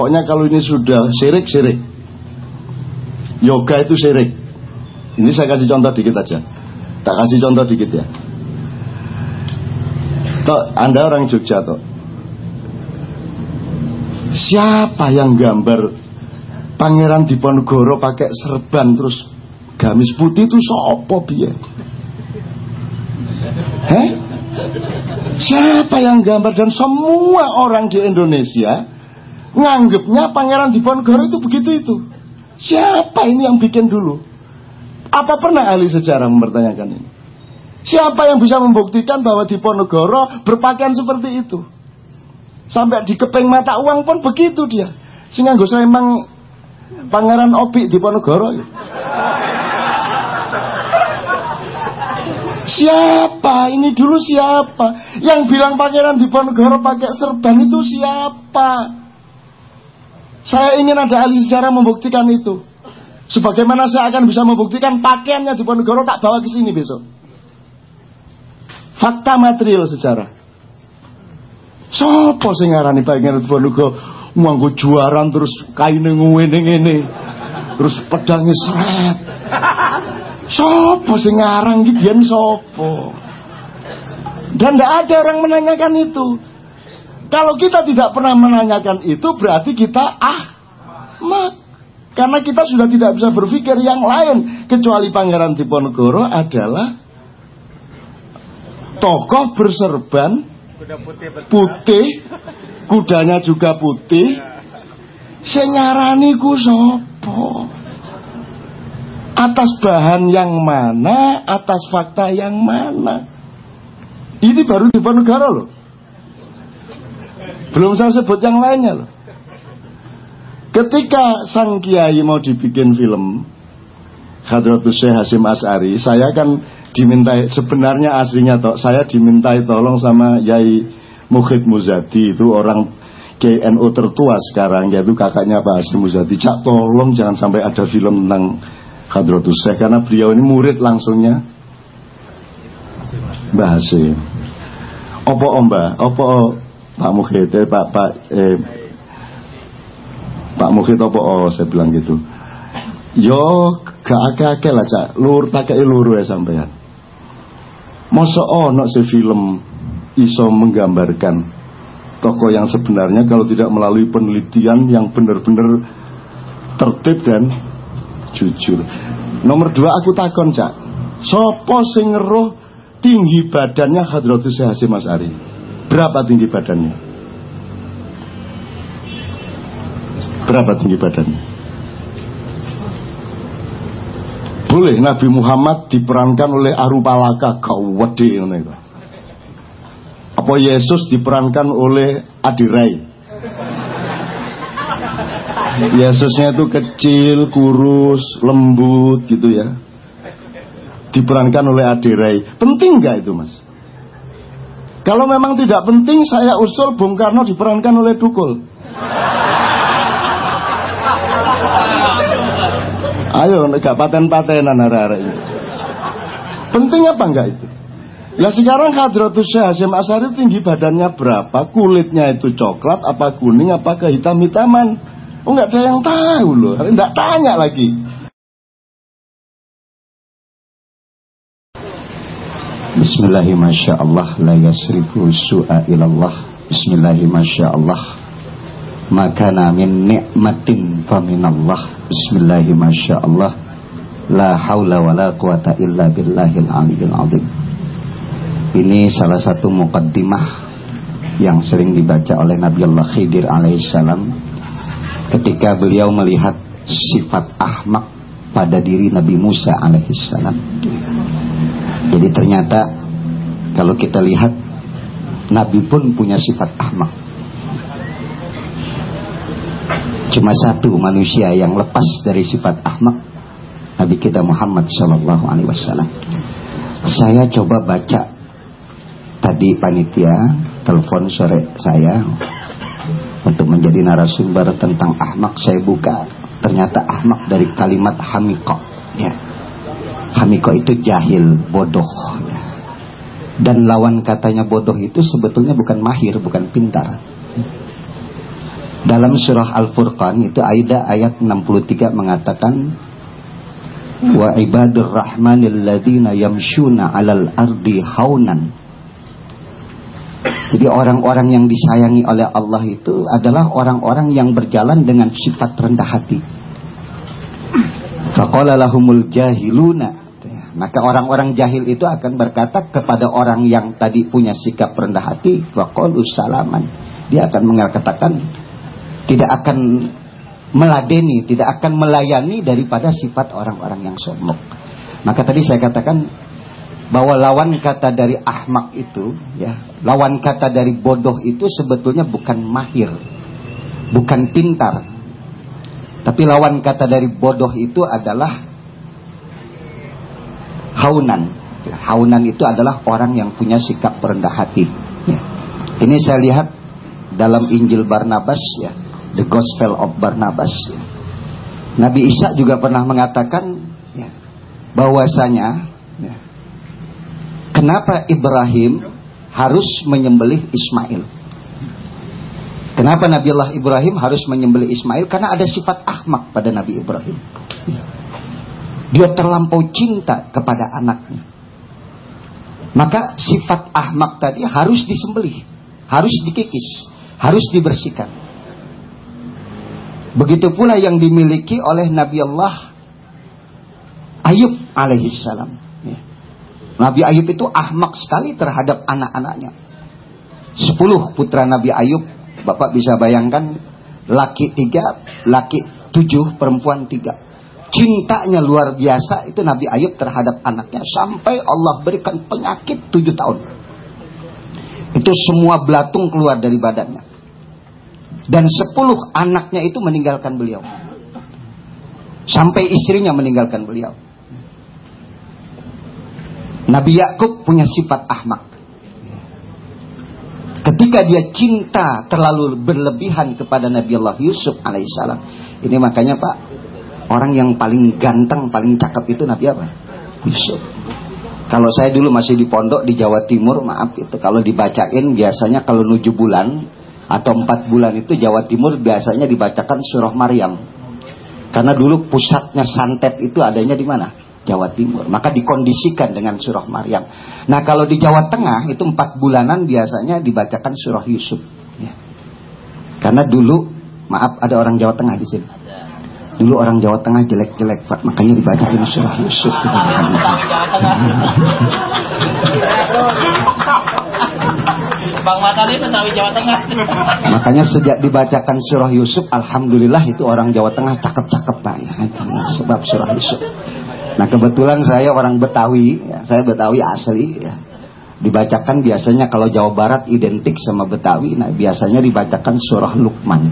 Pokoknya kalau ini sudah syirik, syirik. Yoga itu syirik. Ini saya kasih contoh dikit aja. Tak kasih contoh dikit ya. Tok, Anda orang Jogja toh. Siapa yang gambar Pangeran Diponegoro pakai serban terus gamis putih itu sopo biye? Heh? Siapa yang gambar dan semua orang di Indonesia nganggapnya Pangeran Diponegoro itu begitu itu. Siapa ini yang bikin dulu? Apa pernah ahli sejarah mempertanyakan ini? Siapa yang bisa membuktikan bahwa Diponegoro berpakaian seperti itu? Sampai di keping mata uang pun begitu dia. Sehingga gue emang Pangeran Obi Diponegoro. Siapa? Ini dulu siapa? Yang bilang Pangeran Diponegoro pakai serban itu siapa? Saya ingin ada ahli sejarah membuktikan itu. Sebagaimana saya akan bisa membuktikan pakaiannya di Ponegoro tak bawa ke sini besok. Fakta material sejarah. Sopo sing ngarani Pangeran Diponegoro nganggo juaran terus kaine ngene ngene. Terus pedangnya seret. Sopo sing ngarang iki biyen sopo? Dan tidak ada orang menanyakan itu. Kalau kita tidak pernah menanyakan itu berarti kita ah mak. Karena kita sudah tidak bisa berpikir yang lain kecuali Pangeran Diponegoro adalah tokoh berserban putih, kudanya juga putih. Senyarani ku sopo? Atas bahan yang mana, atas fakta yang mana? Ini baru Diponegoro loh. Belum saya sebut yang lainnya loh. Ketika sang kiai mau dibikin film Hadratus Syekh Hasim As'ari Saya kan dimintai Sebenarnya aslinya toh Saya dimintai tolong sama Yai Mukhid Muzadi Itu orang KNO tertua sekarang Yaitu kakaknya Pak Hasim Muzadi. Cak tolong jangan sampai ada film tentang Hadratus Syekh Karena beliau ini murid langsungnya. Mbah Hasim. Opo omba Opo Pak Mukhid eh, Pak Pak eh, Pak Mukhid apa? Oh saya bilang gitu. Yo gak akeh-akeh lah cak. Lur tak luru ya sampean. Masa ono si film iso menggambarkan toko yang sebenarnya kalau tidak melalui penelitian yang benar-benar tertib dan jujur. Nomor dua aku takon cak. Sopo sing roh tinggi badannya Hadratus Hasim Masari Berapa tinggi badannya? Berapa tinggi badannya? Boleh Nabi Muhammad diperankan oleh Arupalaka kau wedi Apa Yesus diperankan oleh Adirai? Yesusnya itu kecil, kurus, lembut gitu ya. Diperankan oleh Adirai. Penting nggak itu mas? Kalau memang tidak penting saya usul Bung Karno diperankan oleh Dukul. Ayo nggak paten-patenan arah-arah ini. Penting apa enggak itu? Ya sekarang Hadratus Syekh Hasyim Asari tinggi badannya berapa? Kulitnya itu coklat, apa kuning, apa kehitam-hitaman? Oh enggak ada yang tahu loh. Enggak tanya lagi. Bismillahi masya Allah La yasrifu su'a ilallah. Bismillahi masya Allah Makana min ni'matin faminallah Bismillahi masya Allah La hawla wa la quwata illa billahil aliyil azim. Ini salah satu muqaddimah Yang sering dibaca oleh Nabi Allah Khidir alaihissalam Ketika beliau melihat sifat ahmak pada diri Nabi Musa alaihissalam jadi ternyata kalau kita lihat Nabi pun punya sifat ahmak. Cuma satu manusia yang lepas dari sifat ahmak Nabi kita Muhammad Shallallahu Alaihi Wasallam. Saya coba baca tadi panitia telepon sore saya untuk menjadi narasumber tentang ahmak saya buka ternyata ahmak dari kalimat hamiko ya Hamiko itu jahil, bodoh. Dan lawan katanya bodoh itu sebetulnya bukan mahir, bukan pintar. Dalam surah Al-Furqan itu ayat ayat 63 mengatakan wa ibadur rahmanil ladina yamshuna 'alal ardi haunan. Jadi orang-orang yang disayangi oleh Allah itu adalah orang-orang yang berjalan dengan sifat rendah hati. Faqala lahumul jahiluna maka orang-orang jahil itu akan berkata kepada orang yang tadi punya sikap rendah hati, waqalu salaman. Dia akan mengatakan tidak akan meladeni, tidak akan melayani daripada sifat orang-orang yang sombong. Maka tadi saya katakan bahwa lawan kata dari ahmak itu, ya, lawan kata dari bodoh itu sebetulnya bukan mahir, bukan pintar, tapi lawan kata dari bodoh itu adalah haunan. Haunan itu adalah orang yang punya sikap rendah hati. Ya. Ini saya lihat dalam Injil Barnabas ya, The Gospel of Barnabas. Ya. Nabi Isa juga pernah mengatakan ya, bahwasanya ya, kenapa Ibrahim harus menyembelih Ismail. Kenapa Nabi Allah Ibrahim harus menyembelih Ismail? Karena ada sifat ahmak pada Nabi Ibrahim. Dia terlampau cinta kepada anaknya. Maka sifat ahmak tadi harus disembelih, harus dikikis, harus dibersihkan. Begitu pula yang dimiliki oleh Nabi Allah Ayub alaihissalam. Ya. Nabi Ayub itu ahmak sekali terhadap anak-anaknya. Sepuluh putra Nabi Ayub, Bapak bisa bayangkan, laki tiga, laki tujuh, perempuan tiga cintanya luar biasa itu Nabi Ayub terhadap anaknya sampai Allah berikan penyakit tujuh tahun. Itu semua belatung keluar dari badannya. Dan sepuluh anaknya itu meninggalkan beliau. Sampai istrinya meninggalkan beliau. Nabi Yakub punya sifat ahmak. Ketika dia cinta terlalu berlebihan kepada Nabi Allah Yusuf alaihissalam. Ini makanya Pak, Orang yang paling ganteng, paling cakep itu Nabi apa? Yusuf. Kalau saya dulu masih di pondok di Jawa Timur, maaf itu kalau dibacain biasanya kalau nuju bulan atau empat bulan itu Jawa Timur biasanya dibacakan surah Maryam. Karena dulu pusatnya santet itu adanya di mana? Jawa Timur. Maka dikondisikan dengan surah Maryam. Nah kalau di Jawa Tengah itu empat bulanan biasanya dibacakan surah Yusuf. Ya. Karena dulu, maaf ada orang Jawa Tengah di sini. Dulu orang Jawa Tengah jelek-jelek Pak, makanya dibacain surah Yusuf gitu. Bang Matali Betawi Jawa Tengah. Makanya sejak dibacakan surah Yusuf, alhamdulillah itu orang Jawa Tengah cakep-cakep Pak ya. Sebab surah Yusuf. Nah kebetulan saya orang Betawi, ya, saya Betawi asli ya. Dibacakan biasanya kalau Jawa Barat identik sama Betawi, nah biasanya dibacakan surah Lukman.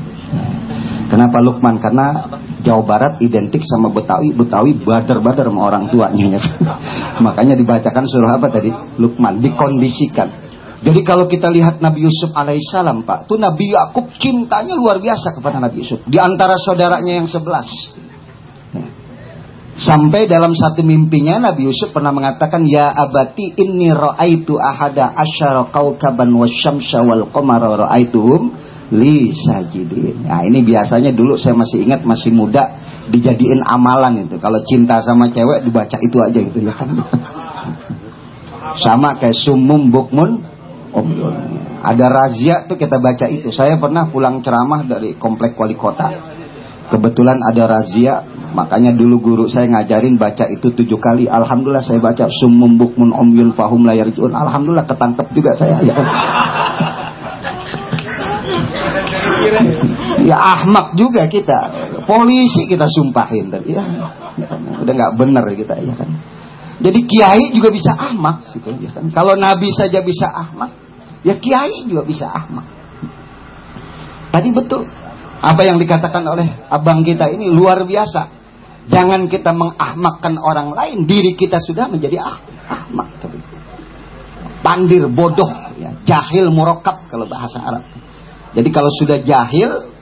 Kenapa Lukman? Karena Jawa Barat identik sama Betawi, Betawi badar-badar sama orang tuanya. Ya. Makanya dibacakan surah apa tadi? Lukman, dikondisikan. Jadi kalau kita lihat Nabi Yusuf alaihissalam Pak, tuh Nabi Yakub cintanya luar biasa kepada Nabi Yusuf. Di antara saudaranya yang sebelas. Ya. Sampai dalam satu mimpinya Nabi Yusuf pernah mengatakan ya abati inni ra'aitu ahada asyara kaukaban wasyamsa wal qamara ra'aituhum li sajidin. Nah, ini biasanya dulu saya masih ingat masih muda dijadiin amalan itu. Kalau cinta sama cewek dibaca itu aja gitu ya kan. sama kayak sumum bukmun umyun. Ada razia tuh kita baca itu. Saya pernah pulang ceramah dari komplek wali kota. Kebetulan ada razia, makanya dulu guru saya ngajarin baca itu tujuh kali. Alhamdulillah saya baca sumum bukmun umyun fahum layar Alhamdulillah ketangkep juga saya. Ya. Ya ahmak juga kita. Polisi kita sumpahin tadi ya. Udah nggak bener kita ya kan. Jadi kiai juga bisa ahmak gitu ya kan. Kalau nabi saja bisa ahmak, ya kiai juga bisa ahmak. Tadi betul apa yang dikatakan oleh abang kita ini luar biasa. Jangan kita mengahmakkan orang lain, diri kita sudah menjadi ah, ahmak. Pandir, bodoh, ya, jahil, murokap kalau bahasa Arab. Jadi kalau sudah jahil,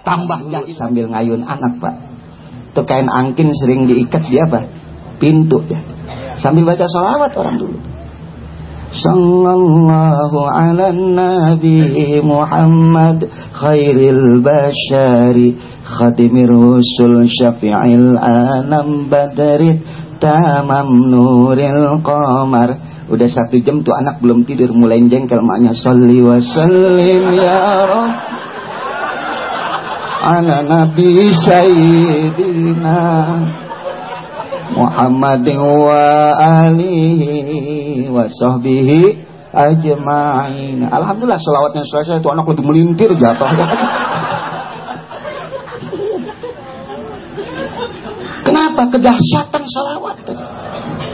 tambah jahil sambil ngayun anak pak. Itu kain angkin sering diikat di apa? Pintu ya. Sambil baca sholawat orang dulu. Sallallahu ala nabi Muhammad Khairil bashari Khadimir rusul syafi'il anam badrit Tamam nuril qamar Udah satu jam tuh anak belum tidur Mulai jengkel maknya Salli wa sallim ya Rabb Ala nabi sayyidina Muhammadin wa alihi wa sahbihi ajma'in. Alhamdulillah selawatnya selesai itu anak lagi melintir jatuh. Kenapa kedahsyatan selawat?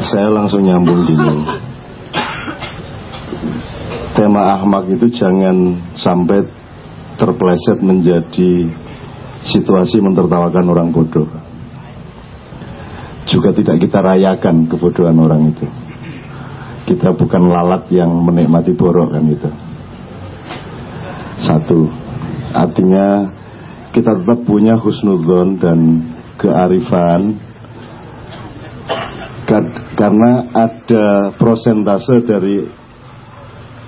Saya langsung nyambung gini. Tema ahmak itu jangan sampai terpleset menjadi situasi mentertawakan orang bodoh juga tidak kita rayakan kebodohan orang itu. Kita bukan lalat yang menikmati borok kan itu. Satu, artinya kita tetap punya husnudzon dan kearifan karena ada prosentase dari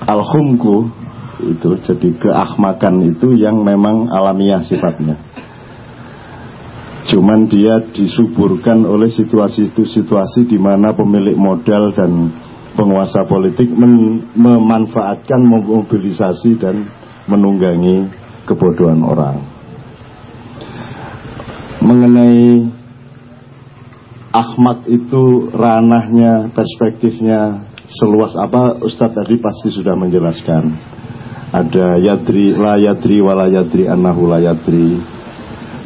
alhumku itu jadi keahmakan itu yang memang alamiah sifatnya Cuman dia disuburkan oleh situasi itu situasi di mana pemilik modal dan penguasa politik memanfaatkan mobilisasi dan menunggangi kebodohan orang. Mengenai Ahmad itu ranahnya, perspektifnya seluas apa Ustadz tadi pasti sudah menjelaskan. Ada yadri la yadri wala yadri annahu la yadri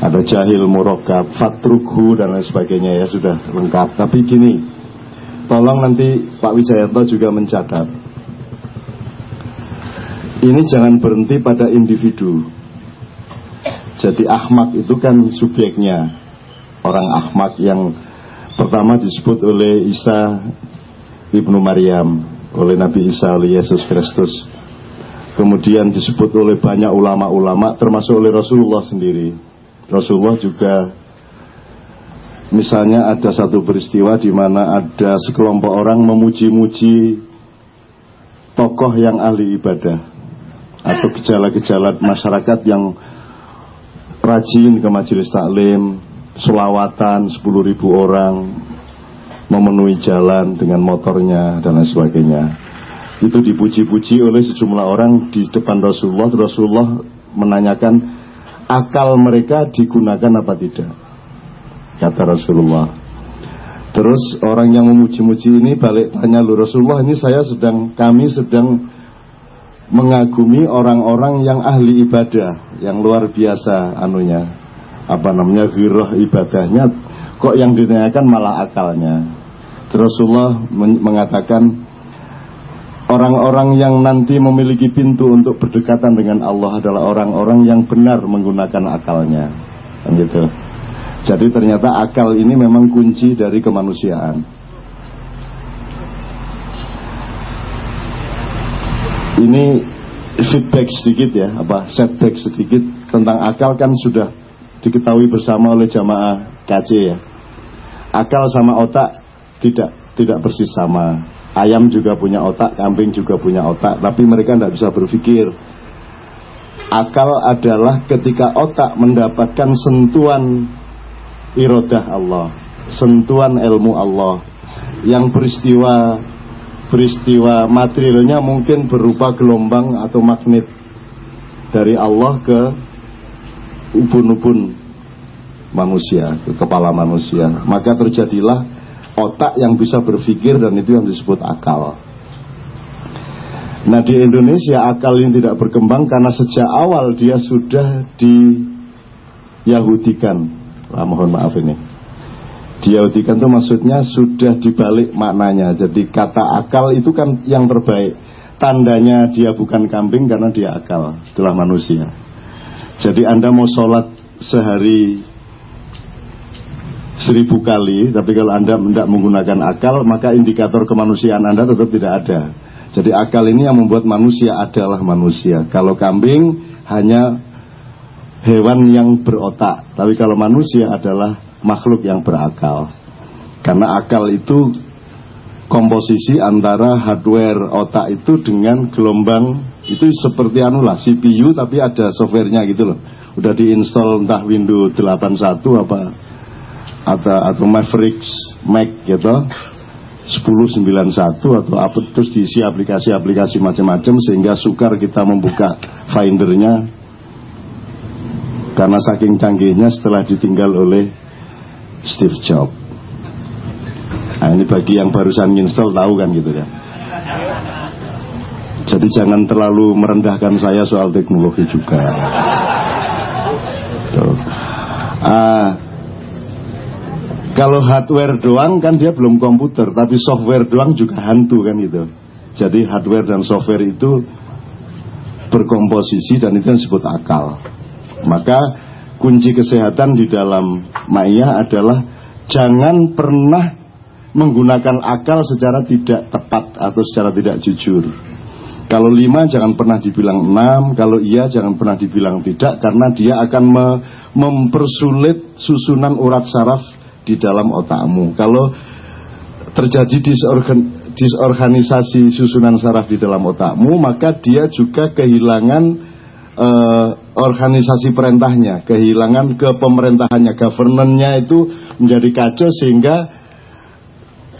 ada jahil murokab, fatrukhu dan lain sebagainya ya sudah lengkap. Tapi gini, tolong nanti Pak Wijayanto juga mencatat. Ini jangan berhenti pada individu. Jadi ahmak itu kan subjeknya. Orang ahmak yang pertama disebut oleh Isa Ibnu Maryam, oleh Nabi Isa, oleh Yesus Kristus. Kemudian disebut oleh banyak ulama-ulama termasuk oleh Rasulullah sendiri Rasulullah juga misalnya ada satu peristiwa di mana ada sekelompok orang memuji-muji tokoh yang ahli ibadah atau gejala-gejala masyarakat yang rajin ke majelis taklim, selawatan 10 ribu orang, memenuhi jalan dengan motornya dan lain sebagainya. Itu dipuji-puji oleh sejumlah orang di depan Rasulullah. Rasulullah menanyakan, akal mereka digunakan apa tidak? Kata Rasulullah. Terus orang yang memuji-muji ini balik tanya lu Rasulullah ini saya sedang kami sedang mengagumi orang-orang yang ahli ibadah yang luar biasa anunya. Apa namanya? Giroh ibadahnya. Kok yang ditanyakan malah akalnya Rasulullah mengatakan Orang-orang yang nanti memiliki pintu untuk berdekatan dengan Allah adalah orang-orang yang benar menggunakan akalnya. Kan gitu. Jadi ternyata akal ini memang kunci dari kemanusiaan. Ini feedback sedikit ya, apa setback sedikit tentang akal kan sudah diketahui bersama oleh jamaah KC ya. Akal sama otak tidak tidak persis sama Ayam juga punya otak, kambing juga punya otak, tapi mereka tidak bisa berpikir. Akal adalah ketika otak mendapatkan sentuhan irodah Allah, sentuhan ilmu Allah, yang peristiwa peristiwa materialnya mungkin berupa gelombang atau magnet dari Allah ke ubun-ubun manusia, ke kepala manusia. Maka terjadilah otak yang bisa berpikir dan itu yang disebut akal. Nah di Indonesia akal ini tidak berkembang karena sejak awal dia sudah di Yahudikan. Lah, mohon maaf ini. Diyahudikan itu maksudnya sudah dibalik maknanya. Jadi kata akal itu kan yang terbaik. Tandanya dia bukan kambing karena dia akal. Itulah manusia. Jadi Anda mau sholat sehari seribu kali, tapi kalau Anda tidak menggunakan akal, maka indikator kemanusiaan Anda tetap tidak ada. Jadi akal ini yang membuat manusia adalah manusia. Kalau kambing hanya hewan yang berotak, tapi kalau manusia adalah makhluk yang berakal. Karena akal itu komposisi antara hardware otak itu dengan gelombang itu seperti anu lah CPU tapi ada softwarenya gitu loh udah diinstal entah Windows 81 apa atau atau Mavericks Mac gitu 1091 atau apa terus diisi aplikasi-aplikasi macam-macam sehingga sukar kita membuka findernya karena saking canggihnya setelah ditinggal oleh Steve Jobs. Nah ini bagi yang barusan install tahu kan gitu ya. Jadi jangan terlalu merendahkan saya soal teknologi juga. Tuh. Ah, kalau hardware doang kan dia belum komputer, tapi software doang juga hantu kan gitu. Jadi hardware dan software itu berkomposisi dan itu yang disebut akal. Maka kunci kesehatan di dalam maya adalah jangan pernah menggunakan akal secara tidak tepat atau secara tidak jujur. Kalau lima jangan pernah dibilang enam, kalau iya jangan pernah dibilang tidak karena dia akan me mempersulit susunan urat saraf di dalam otakmu. Kalau terjadi disorgan disorganisasi susunan saraf di dalam otakmu, maka dia juga kehilangan uh, organisasi perintahnya, kehilangan kepemerintahannya, governance-nya itu menjadi kacau sehingga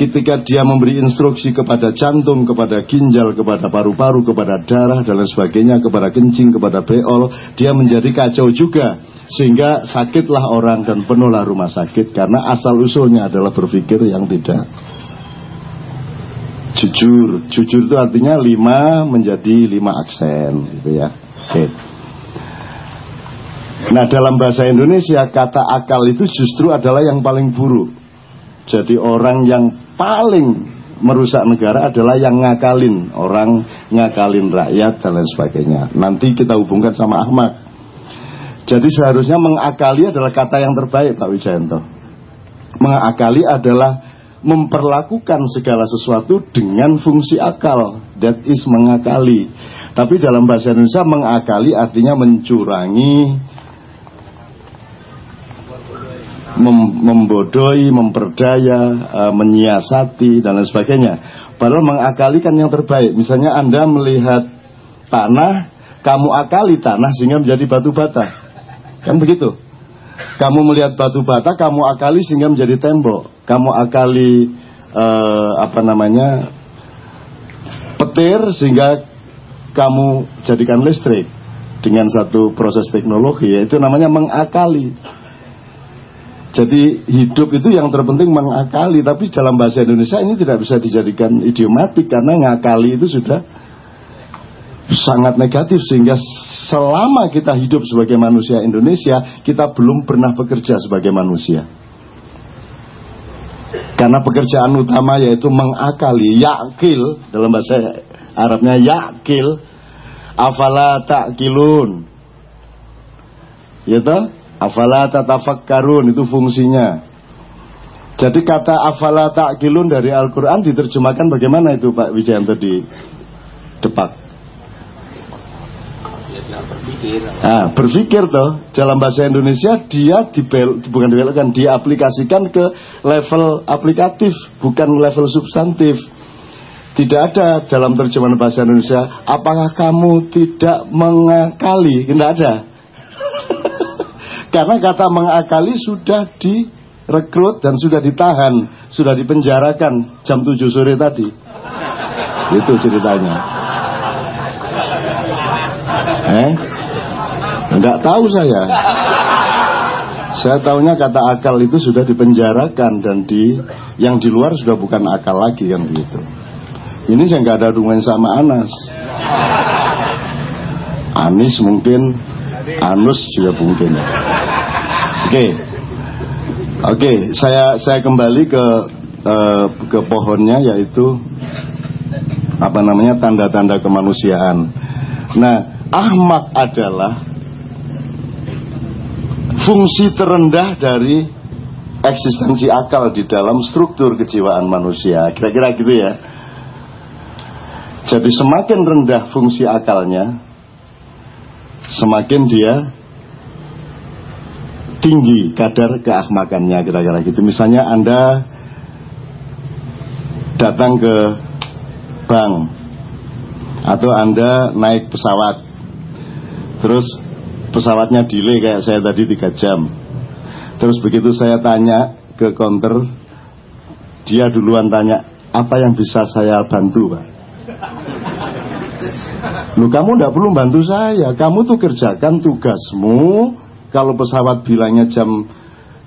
ketika dia memberi instruksi kepada jantung, kepada ginjal, kepada paru-paru, kepada darah dan lain sebagainya, kepada kencing, kepada beol, dia menjadi kacau juga. Sehingga sakitlah orang dan penuhlah rumah sakit karena asal usulnya adalah berpikir yang tidak jujur. Jujur itu artinya lima menjadi lima aksen, gitu ya. Oke. Nah dalam bahasa Indonesia kata akal itu justru adalah yang paling buruk. Jadi orang yang paling merusak negara adalah yang ngakalin orang, ngakalin rakyat dan lain sebagainya. Nanti kita hubungkan sama Ahmad. Jadi seharusnya mengakali adalah kata yang terbaik Pak Wijayanto. Mengakali adalah memperlakukan segala sesuatu dengan fungsi akal. That is mengakali. Tapi dalam bahasa Indonesia mengakali artinya mencurangi, mem membodohi, memperdaya, uh, menyiasati dan lain sebagainya. Padahal mengakalikan yang terbaik. Misalnya Anda melihat tanah, kamu akali tanah sehingga menjadi batu bata. Kan begitu. Kamu melihat batu bata, kamu akali sehingga menjadi tembok. Kamu akali uh, apa namanya petir sehingga kamu jadikan listrik dengan satu proses teknologi yaitu namanya mengakali. Jadi hidup itu yang terpenting mengakali, tapi dalam bahasa Indonesia ini tidak bisa dijadikan idiomatik karena ngakali itu sudah sangat negatif sehingga selama kita hidup sebagai manusia Indonesia kita belum pernah bekerja sebagai manusia. Karena pekerjaan utama yaitu mengakali, yakil dalam bahasa Arabnya yakil, afala ta'kilun. Ya toh? Afala tatafakkarun itu fungsinya. Jadi kata afala ta'kilun dari Al-Quran diterjemahkan bagaimana itu Pak Wijayanto di Depak? Berpikir. Nah, berpikir toh dalam bahasa Indonesia dia dibel, bukan dibelokkan, diaplikasikan ke level aplikatif, bukan level substantif. Tidak ada dalam terjemahan bahasa Indonesia, apakah kamu tidak mengakali? Tidak ada. Karena kata mengakali sudah direkrut dan sudah ditahan, sudah dipenjarakan jam 7 sore tadi. Itu ceritanya. Eh? Enggak tahu saya. Saya tahunya kata akal itu sudah dipenjarakan dan di yang di luar sudah bukan akal lagi kan begitu. Ini saya nggak ada hubungan sama Anas. Anis mungkin Anus juga mungkin. Oke. Okay. Oke, okay, saya saya kembali ke uh, ke pohonnya yaitu apa namanya tanda-tanda kemanusiaan. Nah, ahmak adalah fungsi terendah dari eksistensi akal di dalam struktur kejiwaan manusia. Kira-kira gitu ya. Jadi semakin rendah fungsi akalnya, semakin dia tinggi kadar keahmakannya kira-kira gitu. Misalnya Anda datang ke bank atau Anda naik pesawat terus pesawatnya delay kayak saya tadi tiga jam. Terus begitu saya tanya ke counter dia duluan tanya apa yang bisa saya bantu pak? Lu kamu tidak perlu bantu saya. Kamu tuh kerjakan tugasmu. Kalau pesawat bilangnya jam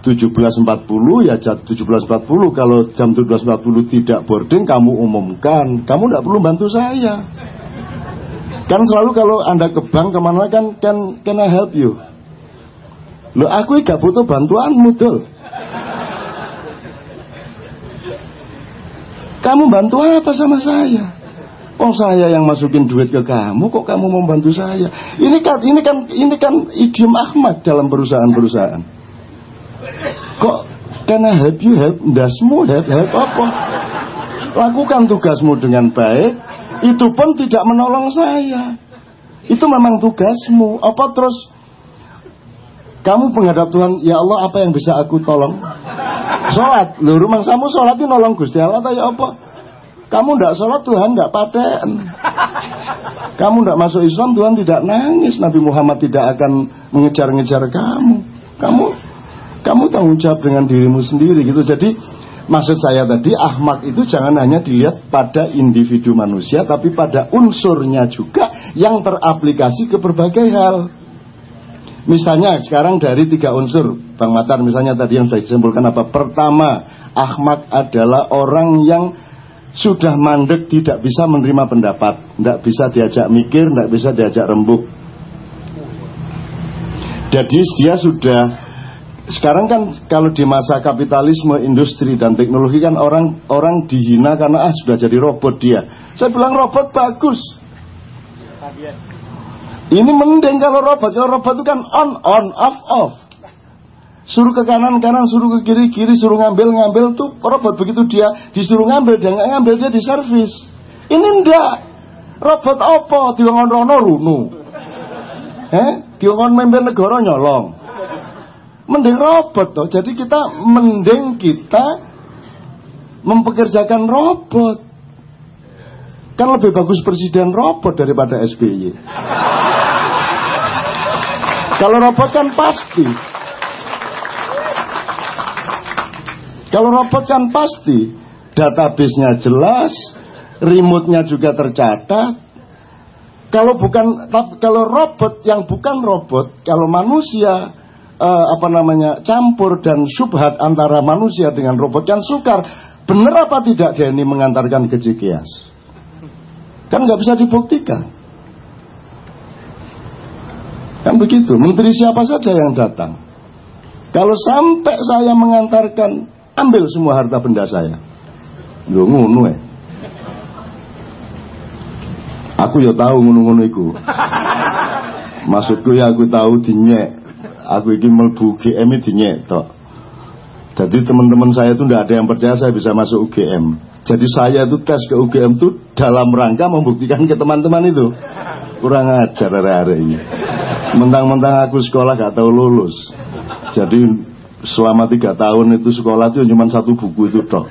17.40 ya jam 17.40 Kalau jam 17.40 tidak boarding Kamu umumkan. Kamu tidak perlu bantu saya Kan selalu kalau anda ke bank ke mana kan Can, can I help you Lo aku gak butuh bantuanmu tuh Kamu bantu apa sama saya Oh saya yang masukin duit ke kamu, kok kamu membantu saya? Ini kan ini kan ini kan idiom Ahmad dalam perusahaan-perusahaan. Kok karena help you help, dasmu help help apa? Lakukan tugasmu dengan baik, itu pun tidak menolong saya. Itu memang tugasmu. Apa terus kamu penghadap Tuhan, ya Allah apa yang bisa aku tolong? Sholat, lu rumah kamu sholat ini nolong Gusti Allah, ya apa? Kamu tidak sholat Tuhan tidak paten. Kamu tidak masuk Islam Tuhan tidak nangis. Nabi Muhammad tidak akan mengejar-ngejar kamu. Kamu kamu tanggung jawab dengan dirimu sendiri gitu. Jadi maksud saya tadi Ahmad itu jangan hanya dilihat pada individu manusia tapi pada unsurnya juga yang teraplikasi ke berbagai hal. Misalnya sekarang dari tiga unsur Bang Matar misalnya tadi yang sudah disimpulkan apa Pertama Ahmad adalah orang yang sudah mandek tidak bisa menerima pendapat, tidak bisa diajak mikir, tidak bisa diajak rembuk. Jadi dia sudah sekarang kan kalau di masa kapitalisme, industri dan teknologi kan orang orang dihina karena ah sudah jadi robot dia. Saya bilang robot bagus. Ini mending kalau robot, kalau robot itu kan on on off off. Suruh ke kanan kanan, suruh ke kiri kiri, suruh ngambil ngambil tuh robot begitu dia disuruh ngambil dan ngambil dia di servis. Ini ndak robot apa diwangon rono runu. Eh, diwangon memimpin negara nyolong. Mending robot toh. Jadi kita mending kita mempekerjakan robot. Kan lebih bagus presiden robot daripada SBY. Kalau robot kan pasti Kalau robot kan pasti database-nya jelas, remote-nya juga tercatat. Kalau bukan kalau robot yang bukan robot, kalau manusia eh, apa namanya campur dan subhat antara manusia dengan robot kan sukar. Benar apa tidak dia ini mengantarkan ke JKS? Kan nggak bisa dibuktikan. Kan begitu. Menteri siapa saja yang datang. Kalau sampai saya mengantarkan ambil semua harta benda saya. Lho ngono ya. Aku ya tahu ngono-ngono iku. Maksudku ya aku tahu dinyek. Aku iki melbu UGM dinyek tok. Jadi teman-teman saya itu tidak ada yang percaya saya bisa masuk UGM. Jadi saya itu tes ke UGM itu dalam rangka membuktikan ke teman-teman itu. Kurang ajar hari-hari ini. Mentang-mentang aku sekolah gak tahu lulus. Jadi selama tiga tahun itu sekolah itu cuma satu buku itu toh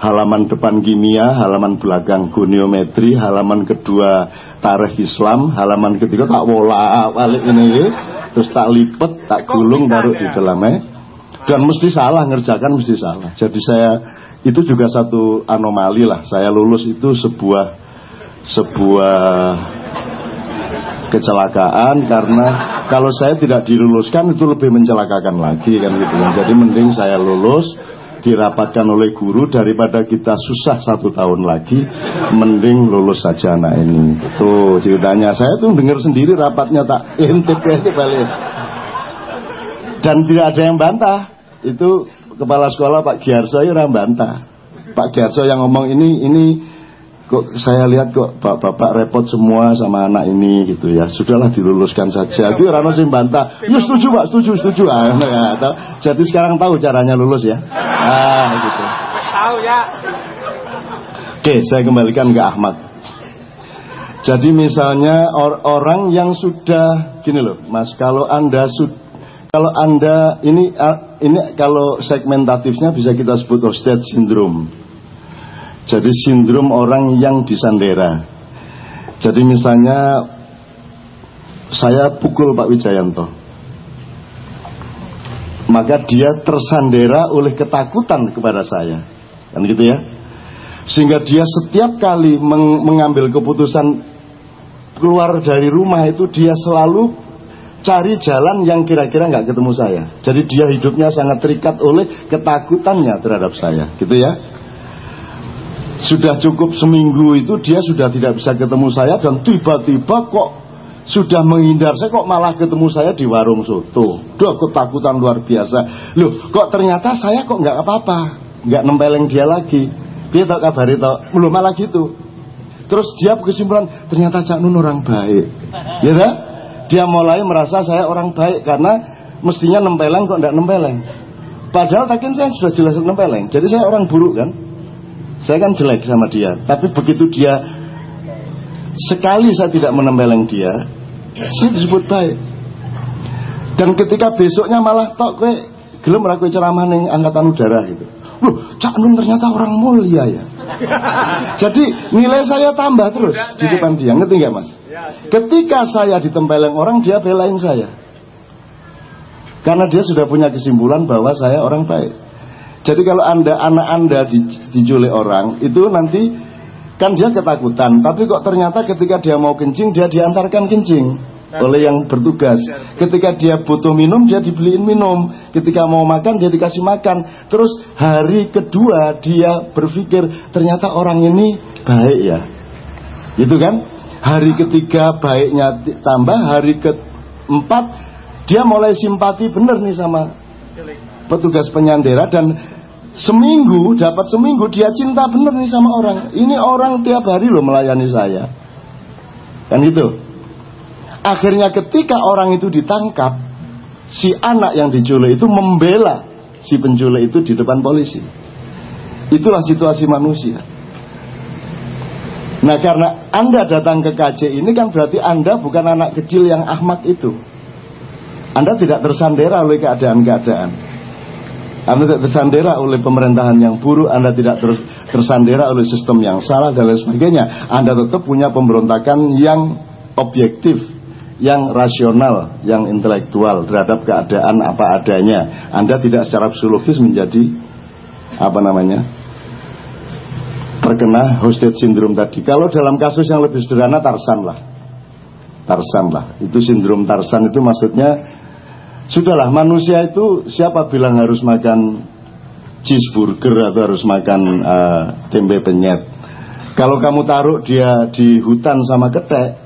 halaman depan kimia halaman belakang goniometri halaman kedua tarikh Islam halaman ketiga tak bola balik ini ya. terus tak lipet tak gulung taruh di dalamnya dan mesti salah ngerjakan mesti salah. Jadi saya itu juga satu anomali lah. Saya lulus itu sebuah sebuah kecelakaan karena kalau saya tidak diluluskan itu lebih mencelakakan lagi kan gitu kan. Jadi mending saya lulus dirapatkan oleh guru daripada kita susah satu tahun lagi mending lulus saja anak ini. Tuh ceritanya. Saya tuh dengar sendiri rapatnya tak intip ya balik dan tidak ada yang bantah. Itu kepala sekolah Pak Giarso ya bantah. Pak Giarso yang ngomong ini ini kok saya lihat kok bapak-bapak repot semua sama anak ini gitu ya. Sudahlah diluluskan saja. Itu Rano sih bantah ya setuju pak setuju setuju. Ah, ya, jadi sekarang tahu caranya lulus ya? Ah gitu. Tahu ya. Oke saya kembalikan ke Ahmad. Jadi misalnya or orang yang sudah gini loh mas kalau anda sudah kalau anda ini ini kalau segmentatifnya bisa kita sebut state syndrome Jadi sindrom orang yang disandera. Jadi misalnya saya pukul Pak Wijayanto. Maka dia tersandera oleh ketakutan kepada saya. Kan gitu ya. Sehingga dia setiap kali meng mengambil keputusan keluar dari rumah itu dia selalu cari jalan yang kira-kira nggak ketemu saya. Jadi dia hidupnya sangat terikat oleh ketakutannya terhadap saya, gitu ya. Sudah cukup seminggu itu dia sudah tidak bisa ketemu saya dan tiba-tiba kok sudah menghindar saya kok malah ketemu saya di warung soto. Duh ketakutan luar biasa. Loh kok ternyata saya kok nggak apa-apa, nggak nempeleng dia lagi. Dia tak kabar itu, belum malah gitu. Terus dia kesimpulan ternyata Cak Nun orang baik, ya tak? Dia mulai merasa saya orang baik karena mestinya nempeleng kok tidak nempeleng. Padahal takin saya sudah jelas nempeleng. Jadi saya orang buruk kan? Saya kan jelek sama dia. Tapi begitu dia sekali saya tidak menempeleng dia, saya disebut baik. Dan ketika besoknya malah tok kue gelem ra ceramah ning angkatan udara gitu. Loh, Cak Nun ternyata orang mulia ya. Jadi nilai saya tambah terus di depan dia, ngerti nggak mas? Ketika saya ditempeleng orang, dia belain saya. Karena dia sudah punya kesimpulan bahwa saya orang baik. Jadi kalau anda anak anda di, diculik orang itu nanti kan dia ketakutan, tapi kok ternyata ketika dia mau kencing dia diantarkan kencing oleh yang bertugas. Ketika dia butuh minum dia dibeliin minum, ketika mau makan dia dikasih makan. Terus hari kedua dia berpikir ternyata orang ini baik ya, gitu kan? Hari ketiga baiknya tambah, hari keempat dia mulai simpati bener nih sama petugas penyandera dan Seminggu dapat seminggu dia cinta bener nih sama orang. Ini orang tiap hari loh melayani saya. Kan itu. Akhirnya ketika orang itu ditangkap, si anak yang diculik itu membela si penculik itu di depan polisi. Itulah situasi manusia. Nah karena Anda datang ke KJ ini kan berarti Anda bukan anak kecil yang ahmak itu. Anda tidak tersandera oleh keadaan-keadaan. Anda tidak tersandera oleh pemerintahan yang buruk, Anda tidak ter tersandera oleh sistem yang salah dan lain sebagainya. Anda tetap punya pemberontakan yang objektif, yang rasional, yang intelektual terhadap keadaan apa adanya. Anda tidak secara psikologis menjadi apa namanya terkena hosted syndrome tadi. Kalau dalam kasus yang lebih sederhana Tarsan lah, Tarsan lah. Itu sindrom Tarsan itu maksudnya Sudahlah manusia itu siapa bilang harus makan cheeseburger atau harus makan uh, tempe penyet. Kalau kamu taruh dia di hutan sama ketek,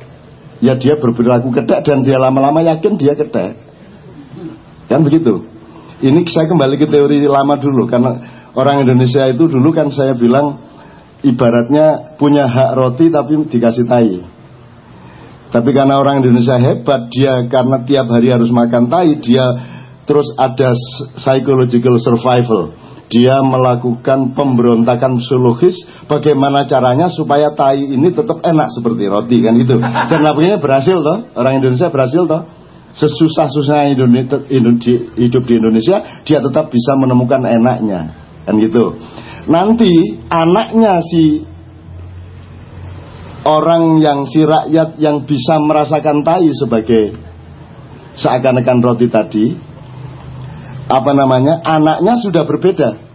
ya dia berperilaku ketek dan dia lama-lama yakin dia ketek. Kan begitu. Ini saya kembali ke teori lama dulu karena orang Indonesia itu dulu kan saya bilang ibaratnya punya hak roti tapi dikasih tai. Tapi karena orang Indonesia hebat, dia karena tiap hari harus makan tai, dia terus ada psychological survival. Dia melakukan pemberontakan psikologis bagaimana caranya supaya tai ini tetap enak seperti roti kan itu. Dan akhirnya berhasil toh, orang Indonesia berhasil toh. Sesusah-susahnya hidup di Indonesia, dia tetap bisa menemukan enaknya. Kan gitu. Nanti anaknya si orang yang si rakyat yang bisa merasakan tai sebagai seakan-akan roti tadi apa namanya anaknya sudah berbeda.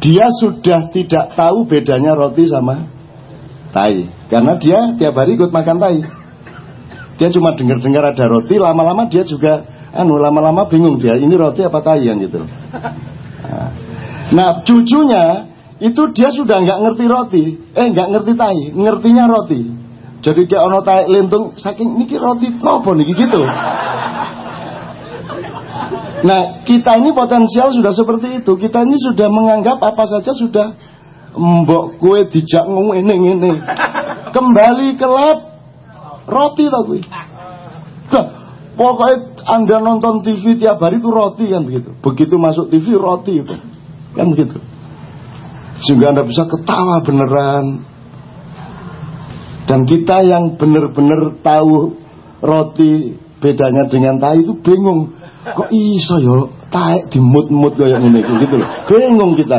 Dia sudah tidak tahu bedanya roti sama tai karena dia tiap hari ikut makan tai. Dia cuma dengar-dengar ada roti lama-lama dia juga anu lama-lama bingung dia ini roti apa tai yang gitu. Nah, nah cucunya itu dia sudah nggak ngerti roti, eh nggak ngerti tai, ngertinya roti. Jadi kayak ono tai lentung saking niki roti nopo niki gitu. Nah kita ini potensial sudah seperti itu. Kita ini sudah menganggap apa saja sudah mbok kue dijak ngomong ini ini. Kembali ke lab roti tau gue. pokoknya anda nonton TV tiap hari itu roti kan begitu. Begitu masuk TV roti itu kan begitu. Sehingga Anda bisa ketawa beneran. Dan kita yang benar-benar tahu roti bedanya dengan tai itu bingung. Kok iso yo tai dimut-mut kayak ngene gitu loh. Bingung kita.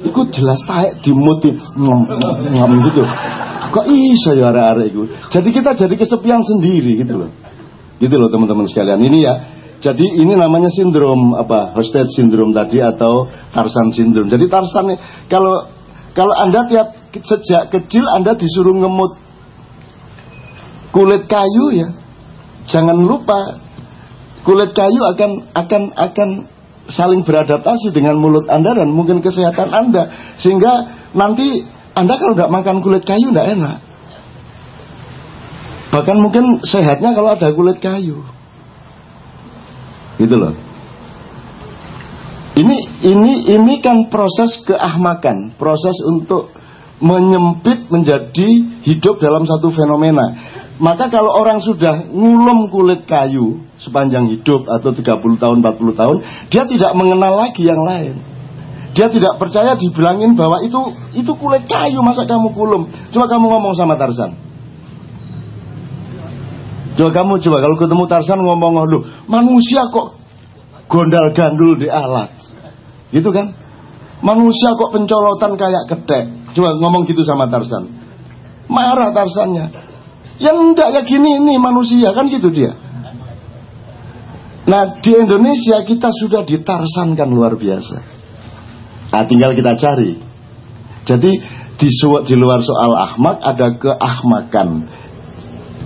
Iku jelas taek dimuti ngom, ngom gitu. Kok iso ya arek-arek iku. Jadi kita jadi kesepian sendiri gitu loh. Gitu loh teman-teman sekalian. Ini ya jadi ini namanya sindrom apa Hosted syndrome tadi atau Tarsan syndrome. Jadi Tarsan kalau kalau Anda tiap sejak kecil Anda disuruh ngemut kulit kayu ya. Jangan lupa kulit kayu akan akan akan saling beradaptasi dengan mulut Anda dan mungkin kesehatan Anda sehingga nanti Anda kalau tidak makan kulit kayu tidak enak. Bahkan mungkin sehatnya kalau ada kulit kayu. Gitu loh. Ini ini ini kan proses keahmakan, proses untuk menyempit menjadi hidup dalam satu fenomena. Maka kalau orang sudah ngulum kulit kayu sepanjang hidup atau 30 tahun, 40 tahun, dia tidak mengenal lagi yang lain. Dia tidak percaya dibilangin bahwa itu itu kulit kayu masa kamu kulum. Coba kamu ngomong sama Tarzan. Coba kamu coba kalau ketemu Tarzan ngomong lu manusia kok gondal gandul di alat. Gitu kan? Manusia kok pencolotan kayak ketek. Coba ngomong gitu sama Tarzan. Marah Tarzannya. Yang enggak ya gini ini manusia kan gitu dia. Nah di Indonesia kita sudah ditarsankan luar biasa. Nah tinggal kita cari. Jadi di, di luar soal ahmak ada keahmakan.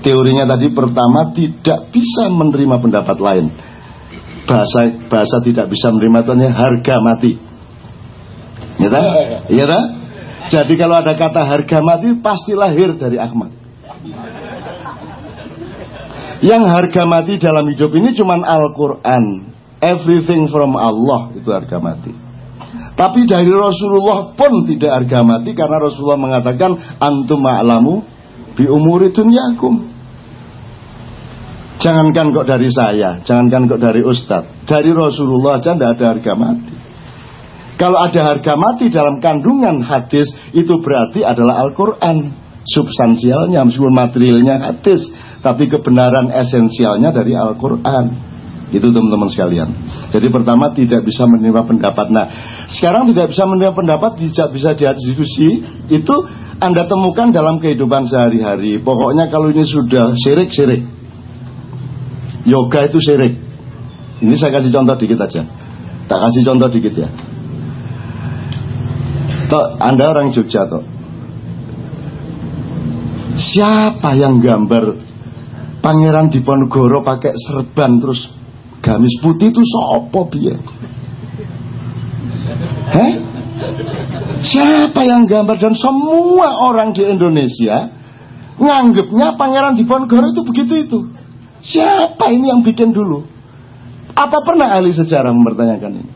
Teorinya tadi pertama tidak bisa menerima pendapat lain. Bahasa bahasa tidak bisa menerima itu harga mati. Ya tak? Ya tak? Jadi kalau ada kata harga mati pasti lahir dari ahmak. Yang harga mati dalam hidup ini cuma Al-Quran. Everything from Allah itu harga mati. Tapi dari Rasulullah pun tidak harga mati karena Rasulullah mengatakan antum ma'lamu bi umuri dunyakum. Jangankan kok dari saya, jangankan kok dari Ustadz, dari Rasulullah aja tidak ada harga mati. Kalau ada harga mati dalam kandungan hadis itu berarti adalah Al-Quran substansialnya meskipun materialnya hadis tapi kebenaran esensialnya dari Al-Quran. Itu teman-teman sekalian. Jadi pertama tidak bisa menerima pendapat. Nah, sekarang tidak bisa menerima pendapat, tidak bisa diskusi. Itu Anda temukan dalam kehidupan sehari-hari. Pokoknya kalau ini sudah syirik. Yoga itu syirik. Ini saya kasih contoh dikit aja. Tak kasih contoh dikit ya. Tok, Anda orang Jogja toh. Siapa yang gambar Pangeran Diponegoro pakai serban terus gamis putih itu sopo biar? Heh? Siapa yang gambar dan semua orang di Indonesia nganggapnya Pangeran Diponegoro itu begitu itu. Siapa ini yang bikin dulu? Apa pernah ahli sejarah mempertanyakan ini?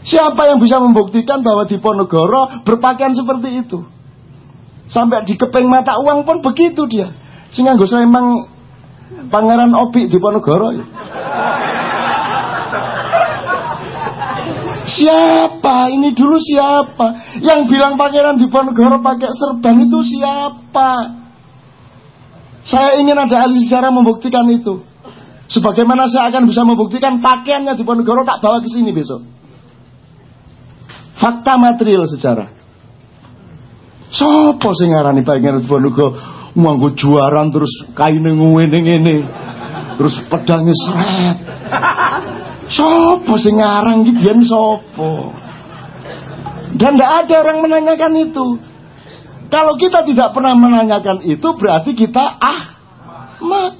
Siapa yang bisa membuktikan bahwa Diponegoro berpakaian seperti itu? Sampai di keping mata uang pun begitu dia. Sehingga gue emang Pangeran Opi di Ponegoro. Siapa? Ini dulu siapa? Yang bilang Pangeran di Ponegoro pakai serban itu siapa? Saya ingin ada ahli sejarah membuktikan itu. Sebagaimana saya akan bisa membuktikan pakaiannya di Ponegoro tak bawa ke sini besok. Fakta material sejarah. Sopo sing ngarani Pangeran Diponegoro nganggo juaran terus kaine ngene ngene. Terus pedangnya seret. Sopo sing ngarang iki sopo? Dan tidak ada orang menanyakan itu. Kalau kita tidak pernah menanyakan itu berarti kita ah mak.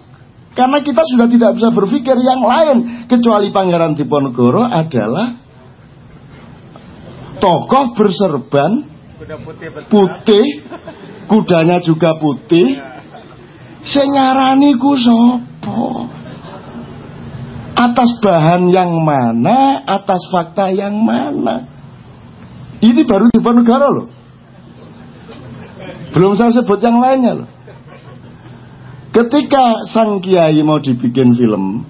Karena kita sudah tidak bisa berpikir yang lain. Kecuali Pangeran Diponegoro adalah tokoh berserban. Putih kudanya juga putih. Senyarani ku sopo atas bahan yang mana? Atas fakta yang mana? Ini baru di negara loh belum saya sebut yang lainnya loh. Ketika sang kiai mau dibikin film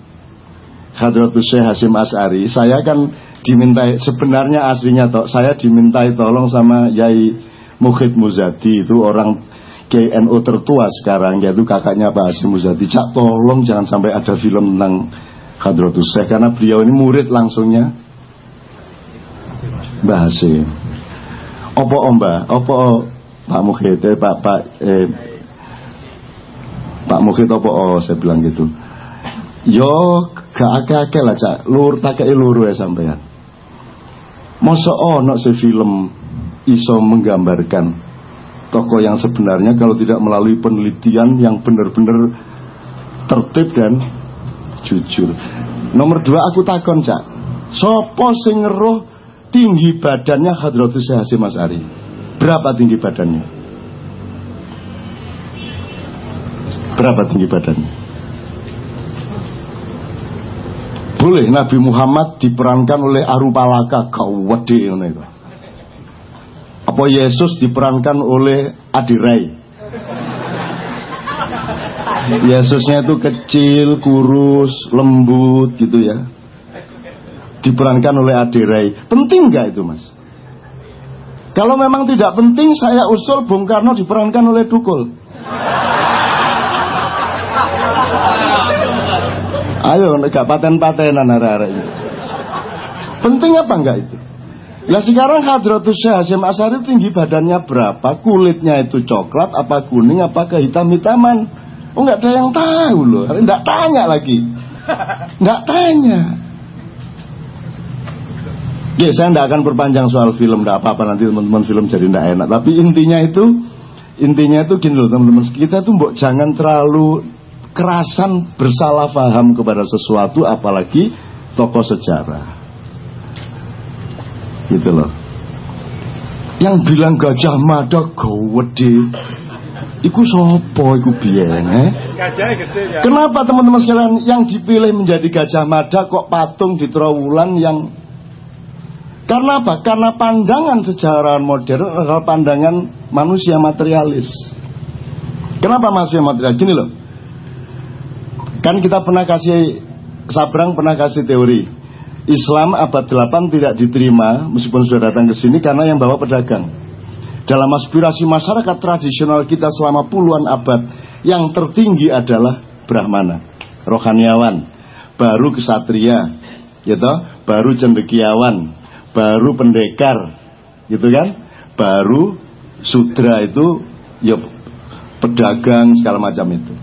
Hadratus Syekh Hasim As'ari saya kan dimintai sebenarnya aslinya toh saya dimintai tolong sama Yai Mukhid Muzadi itu orang KNO tertua sekarang yaitu kakaknya Pak Hasim Muzadi. Cak tolong jangan sampai ada film tentang Hadratus Syekh karena beliau ini murid langsungnya. Mbah Hasim. Opo Mbak, opo Pak Mukhid, eh, Pak Pak eh, Pak Mukhid opo oh, saya bilang gitu. Yo gak akeh-akeh lah cak, lur tak luru ya sampean. Masa ono se film iso menggambarkan tokoh yang sebenarnya kalau tidak melalui penelitian yang benar-benar tertib dan jujur. Nomor dua aku takon cak, sopo sing ngeruh tinggi badannya Hadratus Hasim As'ari? Berapa tinggi badannya? Berapa tinggi badannya? Boleh Nabi Muhammad diperankan oleh Arupalaka kau wede Apa Yesus diperankan oleh Adirai? Yesusnya itu kecil, kurus, lembut gitu ya. Diperankan oleh Adirai. Penting nggak itu mas? Kalau memang tidak penting, saya usul Bung Karno diperankan oleh Dukul. Ayo, nggak paten-patenan arah-arah ini. Penting apa enggak itu? Lah sekarang Hadratus Syekh Hasyim Asari tinggi badannya berapa? Kulitnya itu coklat, apa kuning, apa kehitam-hitaman? Oh nggak ada yang tahu loh. Nggak tanya lagi. Nggak tanya. Ya saya tidak akan perpanjang soal film, tidak apa-apa nanti teman-teman film jadi tidak enak. Tapi intinya itu, intinya itu gini loh teman-teman. Kita tuh mbok jangan terlalu kerasan bersalah paham kepada sesuatu, apalagi tokoh sejarah. Gitu loh. Yang bilang Gajah Mada gawede Iku sopo iku biyen eh? Ya. Kenapa teman-teman sekalian yang dipilih menjadi Gajah Mada kok patung di Trawulan yang Karena apa? Karena pandangan sejarah modern adalah pandangan manusia materialis. Kenapa manusia materialis? Gini loh. Kan kita pernah kasih Sabrang pernah kasih teori. Islam abad 8 tidak diterima meskipun sudah datang ke sini karena yang bawa pedagang. Dalam aspirasi masyarakat tradisional kita selama puluhan abad, yang tertinggi adalah Brahmana, rohaniawan, baru kesatria, gitu, baru cendekiawan, baru pendekar, gitu kan, baru sudra itu, ya pedagang segala macam itu.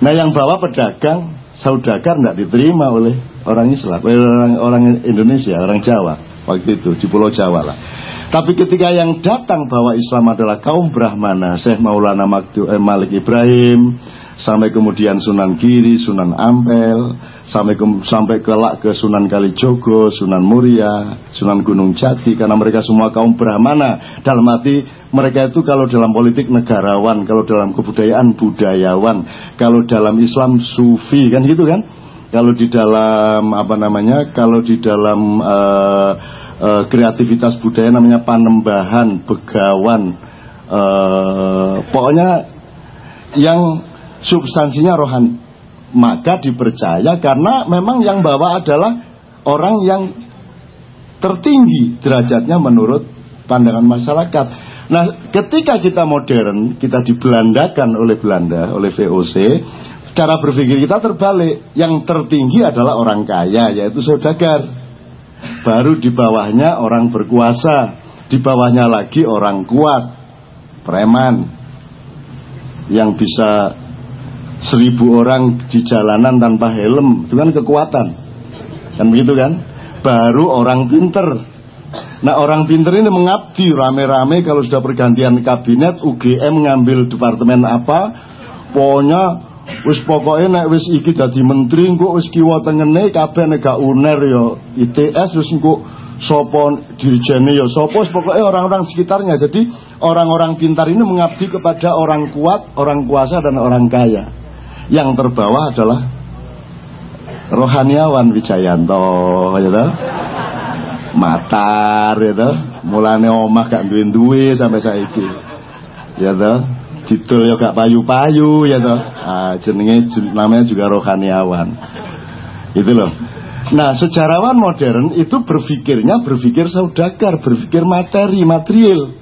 Nah yang bawa pedagang, saudagar tidak diterima oleh orang Islam, oleh orang, orang Indonesia, orang Jawa waktu itu di Pulau Jawa lah. Tapi ketika yang datang bahwa Islam adalah kaum Brahmana, Syekh Maulana Makdu, eh, Malik Ibrahim, sampai kemudian Sunan Giri, Sunan Ampel, sampai ke, sampai kelak ke Sunan Kalijogo, Sunan Muria, Sunan Gunung Jati, karena mereka semua kaum Brahmana. Dalam arti mereka itu kalau dalam politik negarawan, kalau dalam kebudayaan budayawan, kalau dalam Islam sufi kan gitu kan? Kalau di dalam apa namanya? Kalau di dalam uh, kreativitas budaya namanya panembahan, begawan, uh, pokoknya yang substansinya rohani. Maka dipercaya karena memang yang bawa adalah orang yang tertinggi derajatnya menurut pandangan masyarakat. Nah, ketika kita modern, kita dibelandakan oleh Belanda, oleh VOC, cara berpikir kita terbalik. Yang tertinggi adalah orang kaya, yaitu saudagar. Baru di bawahnya orang berkuasa, di bawahnya lagi orang kuat, preman, yang bisa seribu orang di jalanan tanpa helm, itu kan kekuatan, kan begitu kan? Baru orang pinter. Nah orang pinter ini mengabdi rame-rame kalau sudah pergantian kabinet UGM mengambil departemen apa, pokoknya Wis pokoknya nek wis iki dadi menteri engko wis kiwa tengene kabeh nek gak UNER ya ITS wis engko sapa dirjene ya sapa pokoknya orang-orang sekitarnya. Jadi orang-orang pintar ini mengabdi kepada orang kuat, orang kuasa dan orang kaya. Yang terbawa adalah rohaniawan Wijayanto ya toh. Matar toh. Mulane omah gak duwe-duwe sampai saiki. Ya toh didol ya gak payu-payu ya toh. Ah, jenenge namanya juga rohaniawan. Itu loh. Nah, sejarawan modern itu berpikirnya berpikir saudagar, berpikir materi, material.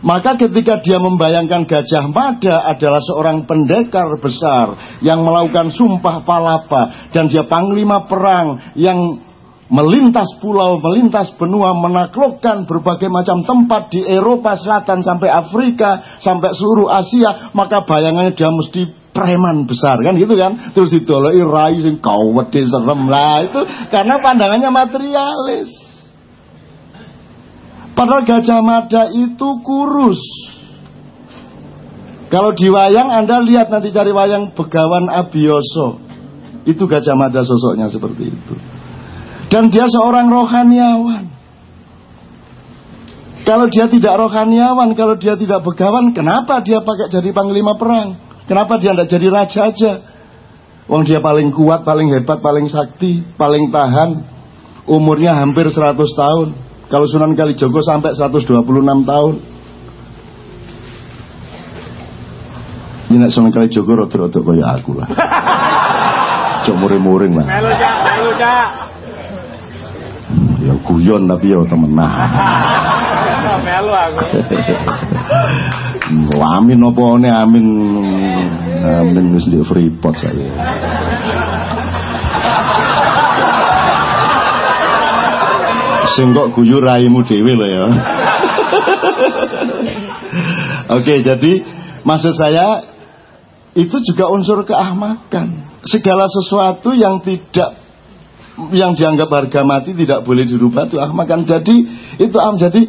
Maka ketika dia membayangkan Gajah Mada adalah seorang pendekar besar yang melakukan sumpah palapa dan dia panglima perang yang melintas pulau, melintas benua, menaklukkan berbagai macam tempat di Eropa Selatan sampai Afrika, sampai seluruh Asia, maka bayangannya dia mesti preman besar kan gitu kan? Terus didoloi rai sing kawede serem. Lah itu karena pandangannya materialis padahal Gajah Mada itu kurus kalau di wayang Anda lihat nanti cari wayang Begawan Abioso itu Gajah Mada sosoknya seperti itu dan dia seorang rohaniawan. Kalau dia tidak rohaniawan, kalau dia tidak begawan, kenapa dia pakai jadi panglima perang? Kenapa dia tidak jadi raja aja? Wong dia paling kuat, paling hebat, paling sakti, paling tahan. Umurnya hampir 100 tahun. Kalau Sunan Kalijogo sampai 126 tahun. Ini Sunan Kalijogo rada-rada kaya aku lah. Cok muring-muring lah. Melu cak, melu cak. Ya guyon tapi ya temenan. Melu aku. amin apa ne amin amin wis di freeport saya. Sing kok guyu raimu dhewe lho ya. Oke, jadi maksud saya itu juga unsur keahmakan. Segala sesuatu yang tidak yang dianggap harga mati tidak boleh dirubah itu ahmakan. Jadi itu am jadi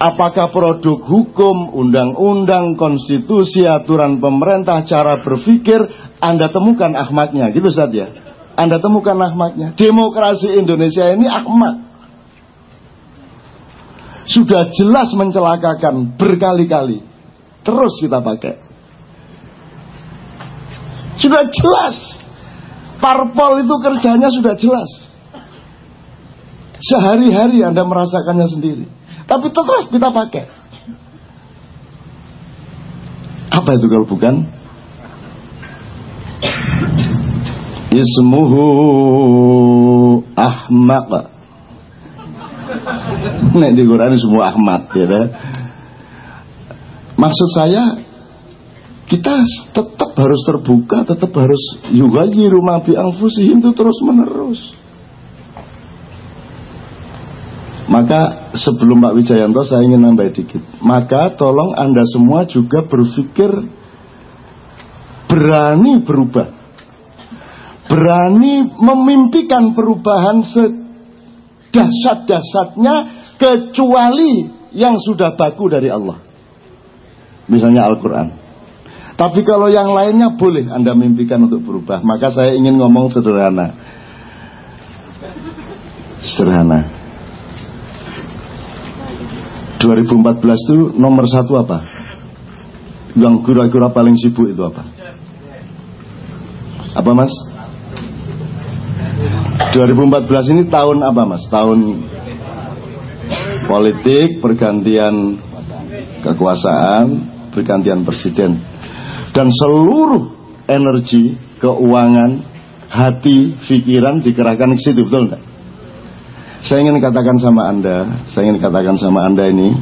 apakah produk hukum, undang-undang, konstitusi, aturan pemerintah, cara berpikir Anda temukan ahmaknya, gitu saja. Anda temukan ahmaknya. Demokrasi Indonesia ini ahmak. Sudah jelas mencelakakan berkali-kali. Terus kita pakai. Sudah jelas. Parpol itu kerjanya sudah jelas. Sehari-hari Anda merasakannya sendiri. Tapi tetap kita pakai. Apa itu kalau bukan? Ismuhu Ahmad. Nek di Quran semua Ahmad ya. Dah. Maksud saya kita tetap harus terbuka, tetap harus juga rumah bi anfusihim itu terus menerus. Maka sebelum Pak Wijayanto saya ingin nambah dikit. Maka tolong Anda semua juga berpikir berani berubah. Berani memimpikan perubahan sedahsyat-dahsyatnya kecuali yang sudah baku dari Allah. Misalnya Al-Quran. Tapi kalau yang lainnya boleh Anda mimpikan untuk berubah. Maka saya ingin ngomong sederhana. Sederhana 2014 itu nomor satu apa? Yang kira-kira paling sibuk itu apa? Apa mas? 2014 ini tahun apa mas? Tahun politik, pergantian kekuasaan, pergantian presiden. Dan seluruh energi, keuangan, hati, pikiran dikerahkan ke situ, betul enggak? Saya ingin katakan sama Anda, saya ingin katakan sama Anda ini,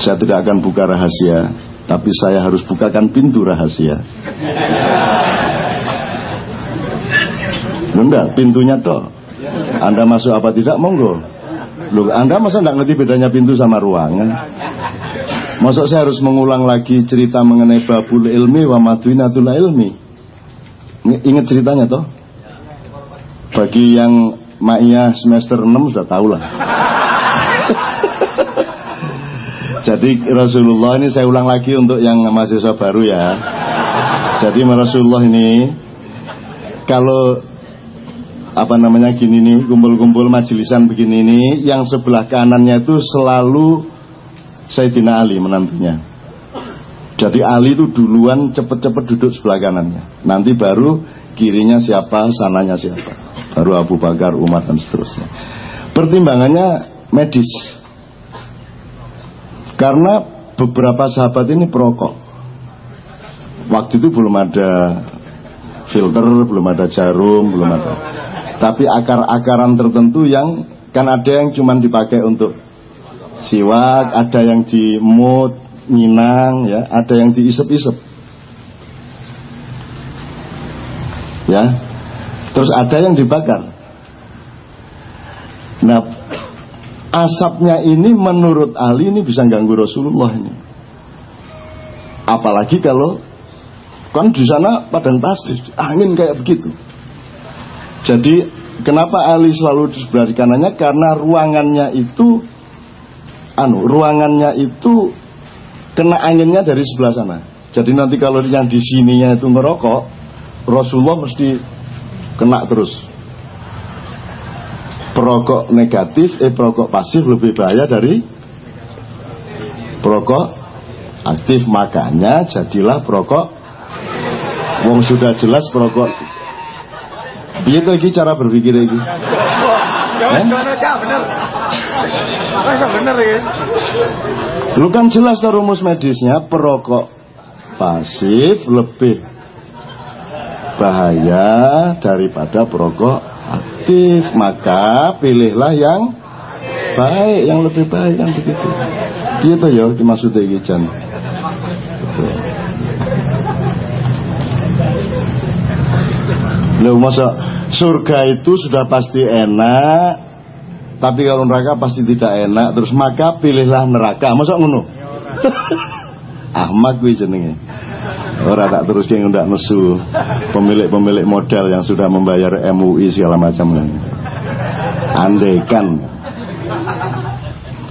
saya tidak akan buka rahasia, tapi saya harus bukakan pintu rahasia. Enggak, pintunya toh. Anda masuk apa tidak, monggo. Loh, Anda masa tidak ngerti bedanya pintu sama ruangan? Masa saya harus mengulang lagi cerita mengenai babul ilmi wa maduinatul ilmi? Ingat ceritanya toh? Bagi yang Ma'iyah semester 6 sudah tahu lah. Jadi Rasulullah ini saya ulang lagi untuk yang mahasiswa baru ya. Jadi Rasulullah ini kalau apa namanya gini nih kumpul-kumpul majelisan begini ini yang sebelah kanannya itu selalu Sayyidina Ali menantunya. Jadi Ali itu duluan cepet-cepet duduk sebelah kanannya. Nanti baru kirinya siapa, sananya siapa baru Abu Bakar, Umar dan seterusnya. Pertimbangannya medis. Karena beberapa sahabat ini perokok. Waktu itu belum ada filter, belum ada jarum, belum ada. Tapi akar-akaran tertentu yang kan ada yang cuma dipakai untuk siwak, ada yang dimut, minang, ya, ada yang diisep-isep. Ya, Terus ada yang dibakar. Nah, asapnya ini menurut Ali ini bisa ganggu Rasulullah ini. Apalagi kalau kan di sana padang pasir, angin kayak begitu. Jadi kenapa Ali selalu di sebelah kanannya? Karena ruangannya itu, anu, ruangannya itu kena anginnya dari sebelah sana. Jadi nanti kalau yang di sininya itu ngerokok, Rasulullah mesti kena terus. Perokok negatif, eh perokok pasif lebih bahaya dari perokok aktif. Makanya jadilah perokok. Wong sudah jelas perokok. Biar lagi cara berpikir lagi. Jangan, jangan, bener. Ya? Lu kan jelas rumus medisnya perokok pasif lebih bahaya daripada perokok aktif maka pilihlah yang baik yang lebih baik kan begitu gitu ya maksudnya Gijan Loh masa surga itu sudah pasti enak tapi kalau neraka pasti tidak enak terus maka pilihlah neraka. Masa ngono? Ahmad gue jenenge. Orang tak terus yang ndak nesu pemilik-pemilik modal yang sudah membayar MUI segala macam. Andaikan.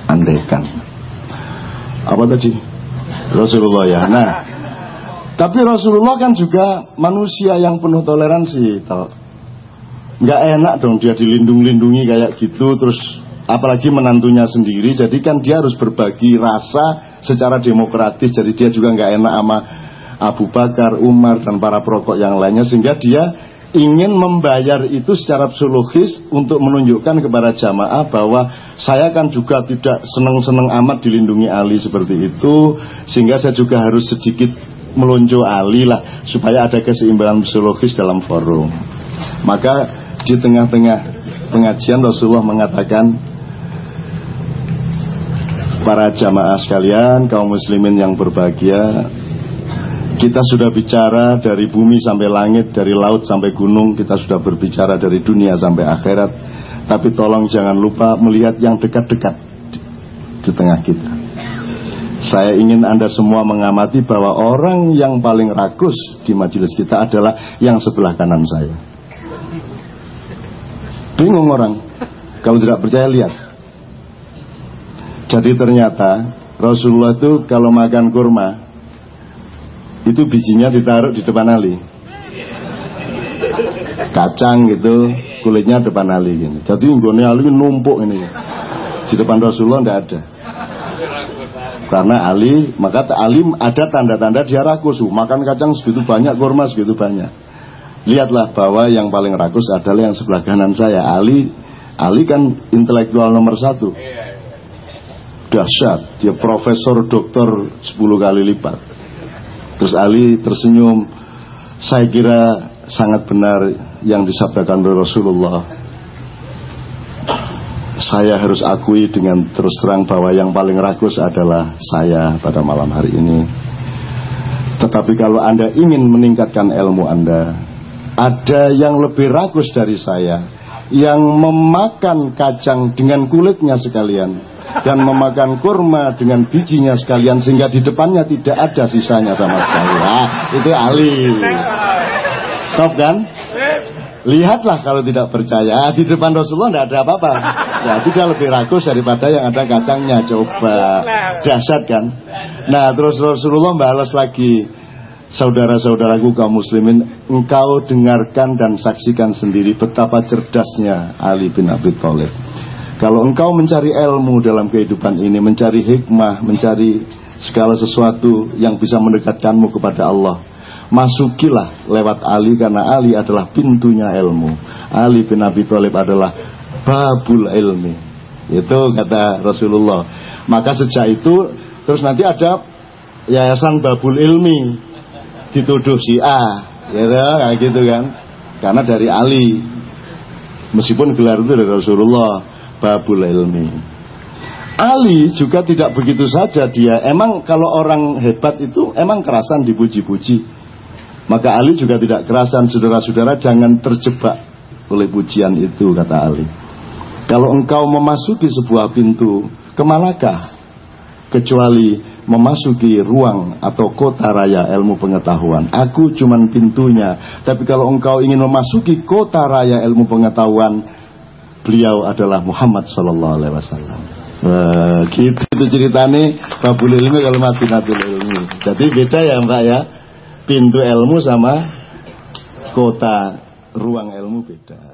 Andaikan. Apa tadi? Rasulullah ya. Nah Tapi Rasulullah kan juga manusia yang penuh toleransi. Nggak enak dong dia dilindung-lindungi kayak gitu Terus apalagi menantunya sendiri. Jadi kan dia harus berbagi rasa secara demokratis. Jadi dia juga nggak enak sama Abu Bakar, Umar dan para perokok yang lainnya. Sehingga dia ingin membayar itu secara psikologis untuk menunjukkan kepada jamaah bahwa saya kan juga tidak senang-senang amat dilindungi Ali seperti itu. Sehingga saya juga harus sedikit melonjo Ali lah supaya ada keseimbangan psikologis dalam forum maka di tengah-tengah pengajian Rasulullah mengatakan para jamaah sekalian kaum muslimin yang berbahagia kita sudah bicara dari bumi sampai langit, dari laut sampai gunung, kita sudah berbicara dari dunia sampai akhirat. Tapi tolong jangan lupa melihat yang dekat-dekat di, di tengah kita. Saya ingin Anda semua mengamati bahwa orang yang paling rakus di majelis kita adalah yang sebelah kanan saya. Bingung orang. Kalau tidak percaya lihat. Jadi ternyata Rasulullah itu kalau makan kurma itu bijinya ditaruh di depan Ali kacang gitu kulitnya depan Ali gini. jadi nggone Ali numpuk ini di depan Rasulullah tidak ada karena Ali maka Ali ada tanda-tanda dia rakus. Makan kacang segitu banyak kurma segitu banyak. Lihatlah bahwa yang paling rakus adalah yang sebelah kanan saya. Ali Ali kan intelektual nomor satu. Dahsyat. Dia profesor doktor 10 kali lipat. Terus Ali tersenyum. Saya kira sangat benar yang disabdakan oleh Rasulullah. Saya harus akui dengan terus terang bahwa yang paling rakus adalah saya pada malam hari ini. Tetapi kalau Anda ingin meningkatkan ilmu Anda, ada yang lebih rakus dari saya yang memakan kacang dengan kulitnya sekalian dan memakan kurma dengan bijinya sekalian sehingga di depannya tidak ada sisanya sama sekali. Nah, itu Ali. Top kan? Lihatlah kalau tidak percaya di depan Rasulullah tidak ada apa-apa. Ya tidak lebih rakus daripada yang ada kacangnya. Coba dahsyat kan? Nah terus Rasulullah balas lagi Saudara-saudaraku kaum muslimin Engkau dengarkan dan saksikan sendiri Betapa cerdasnya Ali bin Abi Thalib kalau engkau mencari ilmu dalam kehidupan ini, mencari hikmah, mencari segala sesuatu yang bisa mendekatkanmu kepada Allah, masukilah lewat Ali karena Ali adalah pintunya ilmu. Ali bin Abi Thalib adalah babul ilmi. Itu kata Rasulullah. Maka sejak itu terus nanti ada yayasan babul ilmi dituduh si A, gitu, kayak gitu kan. Karena dari Ali. Meskipun gelar itu dari Rasulullah babul ilmi. Ali juga tidak begitu saja dia. Emang kalau orang hebat itu emang kerasan dipuji-puji. Maka Ali juga tidak kerasan saudara-saudara jangan terjebak oleh pujian itu kata Ali. Kalau engkau memasuki sebuah pintu, ke manakah? Kecuali memasuki ruang atau kota raya ilmu pengetahuan. Aku cuman pintunya. Tapi kalau engkau ingin memasuki kota raya ilmu pengetahuan, beliau adalah Muhammad Sallallahu Alaihi Wasallam. Wah, gitu itu ceritanya babul ilmi kalau mati ilmi. Jadi beda ya mbak ya. Pintu ilmu sama kota ruang ilmu beda.